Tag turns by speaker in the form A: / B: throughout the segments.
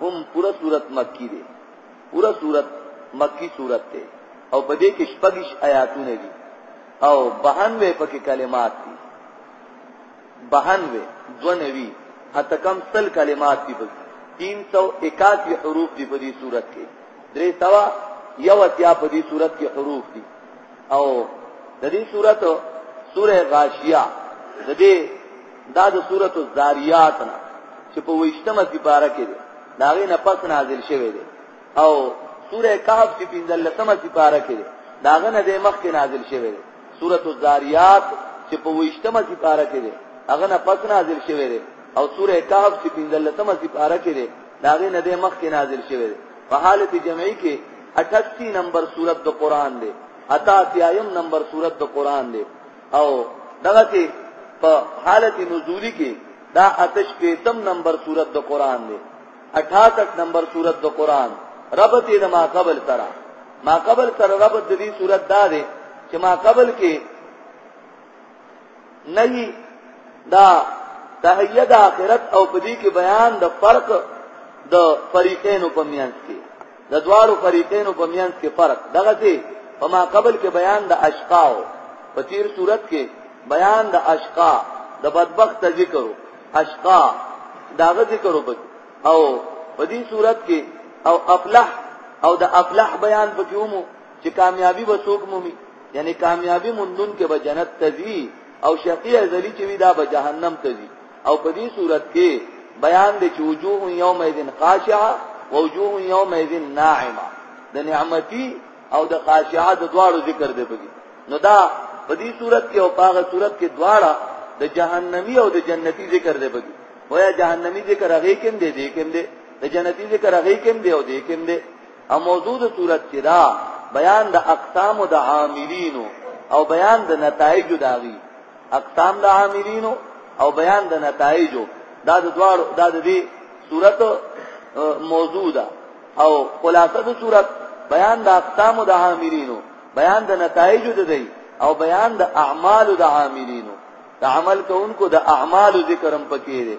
A: هم پوره سورت مکی دی پوره سورت مکی سورت دی او په دې کې شپږش آیاتونه دي او بهنوي پکې کلمات دي بهنوي دونوي حتی کم سل کلمات دي پکې 381 حروف دي په دې صورت کې درې سوا یو اتیا په دې صورت کې حروف دي او د دې صورت سوره غاشیه د دې دا د سورۃ الذاریات نه چې په ویشتمه سپاره کې ده دا غي نه پس نازل شوی دی او سوره کهف چې پنځلسمه سپاره کې ده دا غي نه د مخ کې نازل شوی دی سورۃ الذاریات چې په ویشتمه سپاره کې ده هغه نه پس نازل شوی دی او سوره کهف چې پنځلسمه سپاره کې ده دا غي نه د مخ کې نازل شوی دی په حالت جمعي کې 88 نمبر سورۃ د قران دی اتا تیایم نمبر سورۃ د قران دی او دغه ته په حالت نزولی کې دا آتش پیتم نمبر صورت د قران دی 68 نمبر صورت د قران رب ته د ما قبل سره ما قبل سره رب د دې صورت دا دی چې ما قبل کې نه دا تحیه د آخرت او پدې کې بیان د فرق د فریقین په میانس کې د دواړو فریقینو په میانس کې فرق دغه دی په ما قبل کې بیان د اشقاو په تیر صورت کې بیان د اشقا د بدبخت ذکر اشقا داغه ذکر وب او په دې صورت کې او افلح او د افلح بیان پکې ومو چې کامیابی به څوک مومي یعنی کامیابی مندون کې به جنت تزي او شقی ازلی چې وی دا به جهنم تزي او په دې صورت کې بیان دی چې وجوه یومئذ خاشعه ووجوه یومئذ ناعمه د نعمتي او د خاشعه د دواړو ذکر دی بګي نو دا په دې صورت کې او پاغه صورت کې دواړه د جهنمی او د جنتی ذکر دی بګي ویا جهنمی ذکر هغه کې دی دې کې دی د جنتی ذکر هغه کې دی او دې کې دی او موجود صورت کې دا بیان د اقسام او د عاملینو او بیان د نتایج داغي اقسام د عاملینو او بیان د نتایجو دا د دواړو دا د دې صورت موضوع ده او خلاصه د صورت بیان د اقسام د عاملینو بیان د نتایجو د دی او بیان د اعمال د عاملینو د عمل کوونکو د اعمال ذکرم پکې دی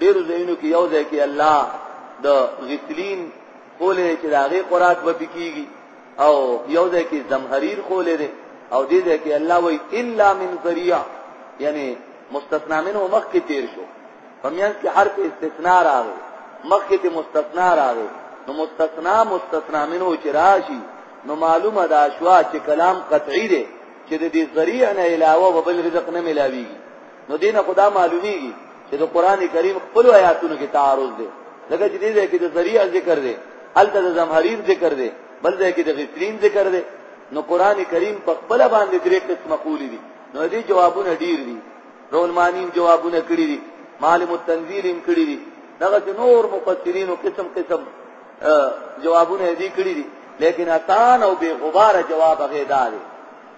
A: ډېرو ځایونو کې یو ځای کې الله د غسلین خولې چې د هغې خوراک به پې کېږي او یو ځای کې زمهریر خولې دی او دې ځای کې الله وایي الا من ذریعه یعنی مستثنا منه مخکې تیر شو په میانځ کې حرف استثنا راغی مخکې ته مستثنا راغی نو مستثنا مستثنا منه چې راشي نو معلومه ده شوا چې کلام قطعي دی چې د دې ذریعه نه علاوه بل رزق نه ملاويږي نو دې نه خدا معلومیږي چې د قران کریم خپل آیاتونو کې تعارض دی لکه چې دې کې د ذریعہ ذکر دی الته د زمحریر ذکر دی بل ځای کې د غسرین ذکر دی نو قران کریم په خپل باندې درې قسمه قولی دي نو دې جوابونه ډیر دي رولمانین جوابونه کړی دي معلم التنزیل هم کړی دي دغه نور مفسرین قسم قسم جوابونه دې کړی دي لیکن اتان او بے غبار جواب غیدار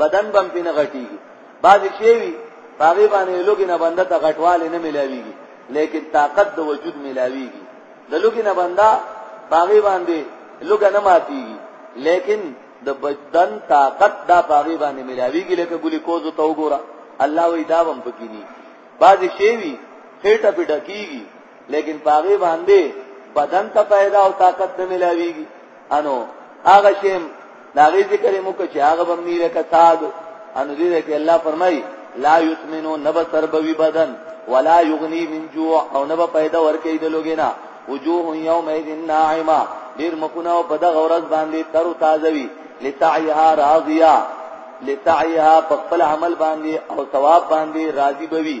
A: بدن بم پینه غټیږي بعض شی وی هغه باندې لوګي نه بنده ته غټواله نه ملاويږي لیکن طاقت د وجود ملاويږي د لوګي نه بنده هغه باندې لوګ نه ماتيږي لیکن د بدن طاقت دا هغه باندې ملاويږي لکه ګلوکوز ته وګوره الله وی دا هم پکې نه بعض شی وی خېټه پډکیږي لیکن پاغي باندې بدن ته پیدا او طاقت نه ملاويږي انو هغه شیم داغي ذکر مو کچ هغه بم نیره کتاب انو دې کې الله فرمای لا یتمنو نب سربوی بدن ولا یغنی من جوع او نب پیدا ورکې د لوګینا وجوه یومئذ ناعمه ډیر مخونه په دغه ورځ باندې تر تازه وی لتعیها راضیه لسعیها په خپل عمل باندې او ثواب باندې راضي بوي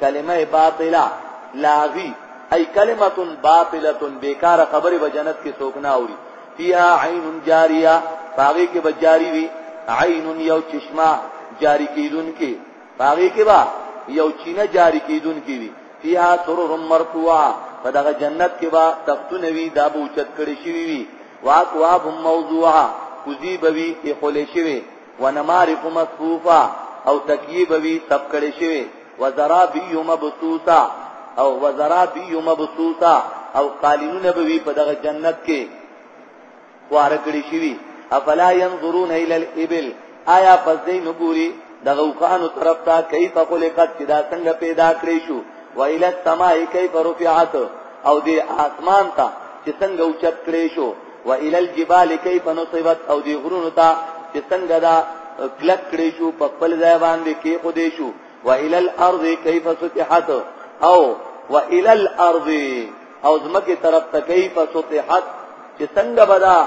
A: کلمه باطله، لاغي، اي کلمة باطلة، بېکاره خبرې به جنت کې څوک نه اوري، فيها عين جاريه، په هغې کې به جاري وي، عين يو چشمه جاري کېدونکې، په هغې کې به یو چینه جاري کېدونکې وي، فيها سرر مرفوعه، په دغه جنت کې به تختونه وي دا به اوچت کړی شوي وي، واکواب موضوعه، کوزې به وي ایښولې شوې. ونمارق مصفوفه او تکیه به وي تپ کړی شوی وزرابی مبسوسه او وزرابی مبسوسه او قالینونه به وي په دغه جنت کې خوار کړی شوی افلا ينظرون الى الابل آیا پس دې نګوري دغه وکانو طرف ته کیف خلقت چې دا څنګه پیدا کړی شو وایل السماء کیف رفعت او دې آسمان ته چې څنګه اوچت کړی شو والى الجبال كيف نصبت او دی غرونو ته چې څنګه دا کلک کړی شو په خپل ځای باندې کې خو دی شو والى الارض كيف سطحت او والى الارض او زمکه طرف ته كيف سطحت چې څنګه بدا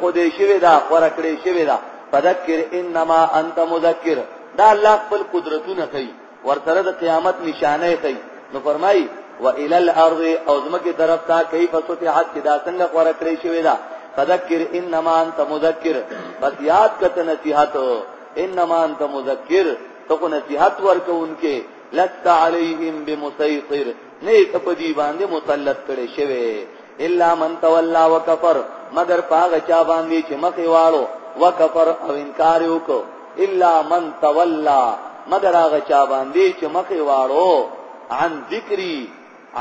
A: خو دی شوی دا خور کړی شوی دا فذكر انما انت مذكر دا الله خپل قدرتونه کوي ورسره د قیامت نشانه کوي نو فرمایي و الى الارض او زمکه طرف ته کیف سطحت چې دا څنګه غوړه کړی شوی دا فذکر انما انت مذکر بس یاد کته نصیحت انما انت مذکر تو کو نصیحت ورکوونکې لست علیهم بمسیطر نه یې په دې باندې مسلط کړي شوی الا من تولى وكفر مگر پاغه چا باندې چې مخې واړو وکفر او انکار وکړو الا من تولى مگر هغه چا باندې چې مخې واړو عن ذکری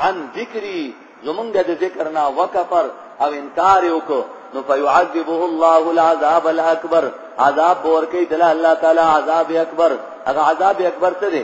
A: عن ذکری زمونږ د ذکر نه وکفر او انکار وکړو نو فيعذبه الله العذاب الاكبر عذاب ورکی دل الله تعالی عذاب اکبر هغه عذاب اکبر څه دی